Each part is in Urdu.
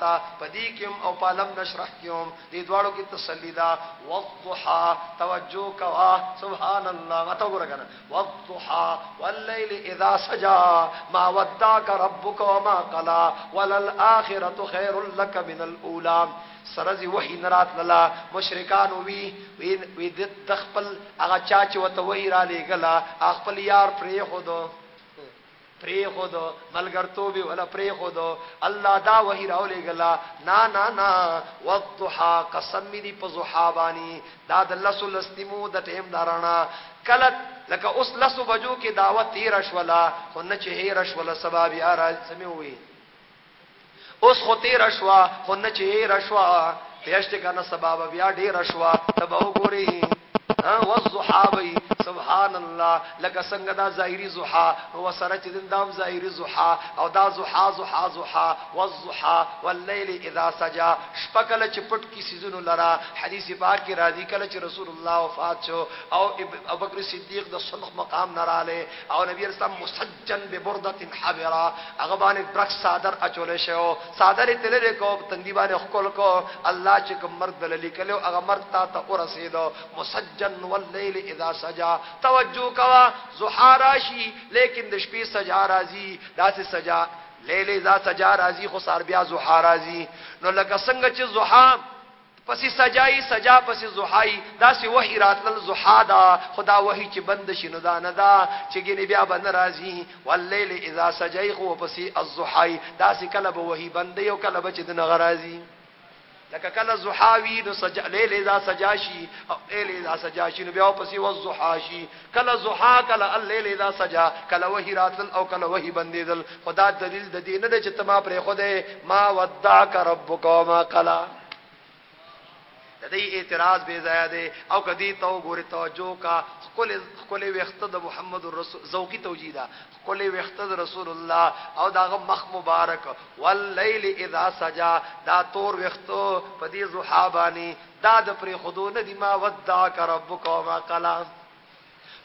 تا پدی کیم او پالم نشرح کیم دی دوارو کی تسلی دا. والضحا توجہ کوا. سبحان اللہ متا گورا کنا. والضحا واللیل اذا سجا. ما وداک ربک وما قلا. وللآخرت خیر لک من الاولا سرزی وحی نرات للا. مشرکان وی وی دخپل اغا چاچ و توی را لے گلا. اغپل یار پری خودو پری خود ملګرتوب ولا پری خود الله دا وحی راولې غلا نا نا نا وضحا قسم دی په زحابانی دا د لسو لستمو د ټیم دارانا کلت لکه اوس لسو بجو کې دعوت تیر شولا خو نه چې هیر شولا سبب یا را سموي اوس خو تیر شوا خو نه چې هیر شوا پیاشته کنه سبب بیا ډیر شوا تبو ګوري ہاں، والضحابي سبحان الله لکه څنګه دا ظاهري زحا او سره چې دین دام ظاهري زحا، او دا زحا زحا زحا، والضحا والليل اذا سجا شپکل چې پټ کی سيزونو لرا، حدیث پاک کې راځي کله چې رسول الله وفات شو او ابو بکر صدیق د صلح مقام نراله او نبی رسول مسجن ببرده حبرا هغه باندې برک صادر اچول شو صادر تلره کو، تندی باندې خپل کو الله چې کوم مرد دل لیکلو هغه مرد تا ته ورسېدو مسجن والليل اذا سجا توجہ کوا زحا راشی لیکن د شپې سجا راځي. داسې سجا لیل اذا سجا راځي خو سار بیا زحا راځي. نو لکه څنګه چې زحا پسی سجای سجا پسی زحای دا سی وحی راتل زحا دا. خدا وحی چې بند شي نو دا نه دا. چې ګینه بیا بند راځي. واللیل اذا سجای خو پسی الزحای. دا سی کله به وحی بند یو کله به چې د نغرازي لکه کله زحاوی نو سجا لیل اذا سجاشی او لیل اذا سجاشی نو بیا پسې و زحاشی کله زحا کله الليل اذا سجا. کله وحی راتل او کله وحی بندیدل. خدا دلیل د دین نه چې تما پر خوده ما ودعک ربک ما قلا دې اعتراض به زیاده او کدی تو ګوري توجه کا خپل خپل وخت د محمد رسول ذوقی توجیدا خپل وخت د رسول الله او داغه مخ مبارک. واللیل اذا سجا. دا تور وخت پدی زحابانی دا د پر خودونه دی ما ودع ربک ما قلا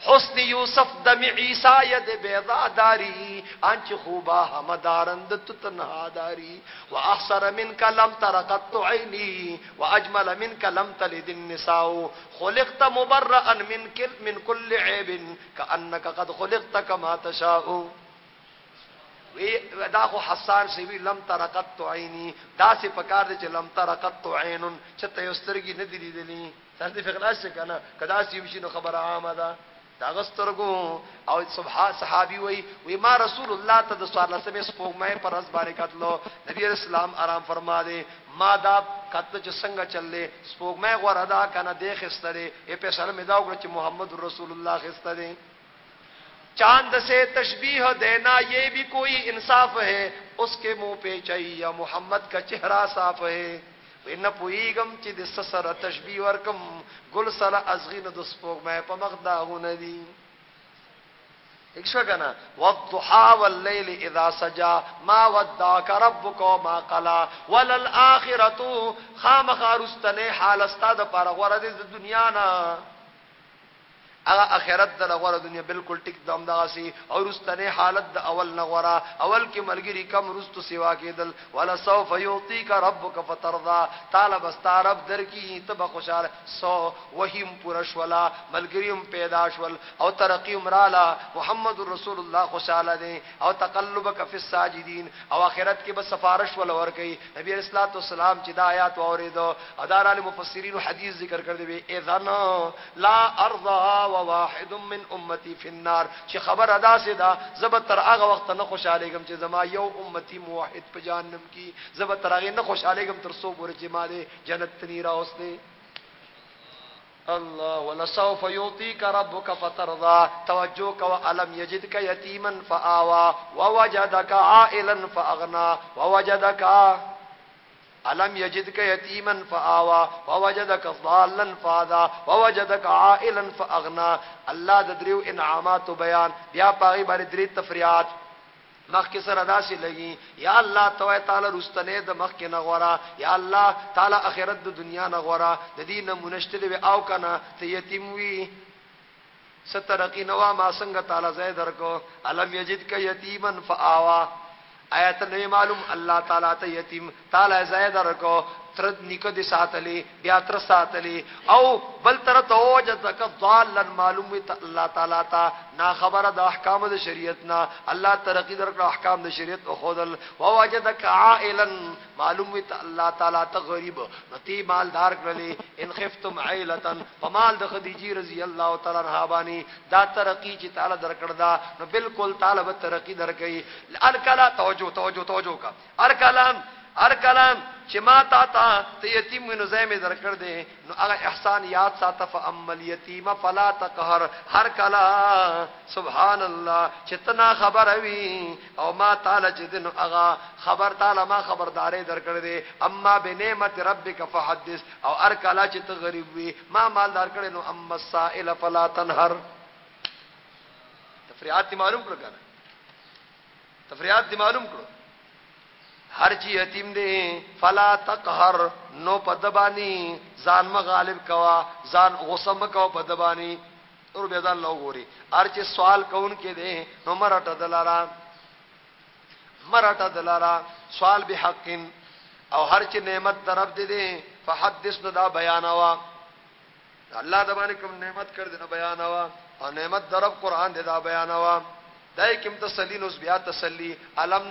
حسن یوسف دم عیسا ید بیضا داری انچ خوبا همدارند تو تنها داری و احسر من کلم ترقت عینی و اجمل من کلم تلد النساء. خلقت مبرئا من کل من کل عیب کانک قد خلقت کما تشاء. دا خو حسان سی وی لم ترقت عینی دا سی پکار دے چ لم ترقت عین چته یسترګی ندی لیدلی. سر دې فقلاش کنه کدا سی وشي نو خبر عامه ده دا غسترګو او سبحان صحابي وي وي ما رسول الله ته د سوال سمې سپوږمۍ پر اس باندې کتلو. نبی اسلام آرام فرما دے ما دا کت چې څنګه چللې؟ سپوږمۍ غوړه دا کنه دې خستره یې په سره مې دا وکړه چې محمد رسول الله خستره چاند سے تشبیح دینا یہ بھی کوئی انصاف ہے، اس کے منہ پہ چاہیے محمد کا چہرہ صاف ہے۔ ان پویګم چې د سسره تشبیه ورکم ګل سره ازغین د سپوږ مې په مغدا دي اکشو کنا والضحا واللیل اذا سجا، ما ودعک ربك وما قلا. وللآخرة خام خارستنه حال استاد پر دنیا نا. هغه اخرت د لغوره دنیا بالکل ټیک دم دغسی او رستنه حالت د اول نغورا. اول کې ملګری کم رستو سیوا کېدل ولا سوف یعطیک ربک فترضا. طالب استرب در کی تب خوشاله سو وحیم پرش ولا ملګریم پیدا شول. او ترقی امرالا محمد رسول الله خوشاله دي او تقلبک فی الساجدین. او اخرت کې بس سفارش ول ور کوي نبی رسول الله والسلام چې دا آیات اوریدو ادار علی مفسرین حدیث ذکر کړی وی اذن لا ارضا واحد من امتی فی النار. چې خبر ادا سي دا زب تر هغه وخت نه خوشاله گم چې زما یو امتی موحد په جهنم کې زب تر هغه نه خوشاله گم تر سو ګور چې ما دې جنت ته راوستي الله ولسوف يعطيك ربك فترضى. توجهك وألم يجدك يتيما فآوى. ووجدك عائلا فأغنى. ووجدك علم یجدک یتیما فآوا ووجدک ضالا فادا ووجدک عائلا فاغنا الله د دریو انعامات بیان. بیا پاغي باندې درې تفریات مخ کې سره داسې لګي، یا الله تو تعالی رستنه د مخ کې نغورا یا الله تعالی اخرت د دنیا نغورا د دې نمونشتل او کنه ته یتیم وی سترقی نوا ما څنګه تعالی زید درکو؟ علم یجد ک یتیما فآوا آیت نه معلوم الله تعالی ته یتیم تعالی زید ورکو تر نیکو دي ساتلی، بیا تر ساتلی. او بل تر توجدک ضالن، معلوم وي الله تعالی تا نا خبره د احکام د شریعت نا الله ترقی در احکام د شریعت او خودل او وجدک عائلا معلوم وي الله تعالی ته غریب. نتی مالدار کړلی ان خفتم عائلتا فمال د خدیجه رضی الله تعالی عنها بانی. دا ترقی چې تعالی درکړه دا نو بالکل تعالی به ترقی درکې الکلا توجه توجه توجه کا. ار کلام ار کلام چې ما تا تا ته یتیم نو زې درکړ دې نو هغه احسان یاد ساته فعمل یتیم فلا تقهر. هر کلا سبحان الله چې تنا خبر وي او ما تعالی چې نو هغه خبر تعالی ما خبردارې درکړ دې اما بنعمت ربک فحدث. او هر کلا چې ته غریب وي، ما مالدار کړي نو اما السائل فلا تنهر. تفریعات معلوم کړو تفریعات معلوم کړو هر چی یتیم دی فلا تقهر نو پدبانی ځان مغالب کوا ځان غصم کوا پدبانی اور به ځان لو غوري هر چی سوال کون کې دی نو مرټ دلارا مرټ دلارا سوال به حق او هر چی نعمت طرف دی دی فحدث دا بیانوا الله د باندې کوم نعمت کړ دنه بیانوا او نعمت درب قران دی دا بیانوا دای کوم تسلی نو بیا تسلی علم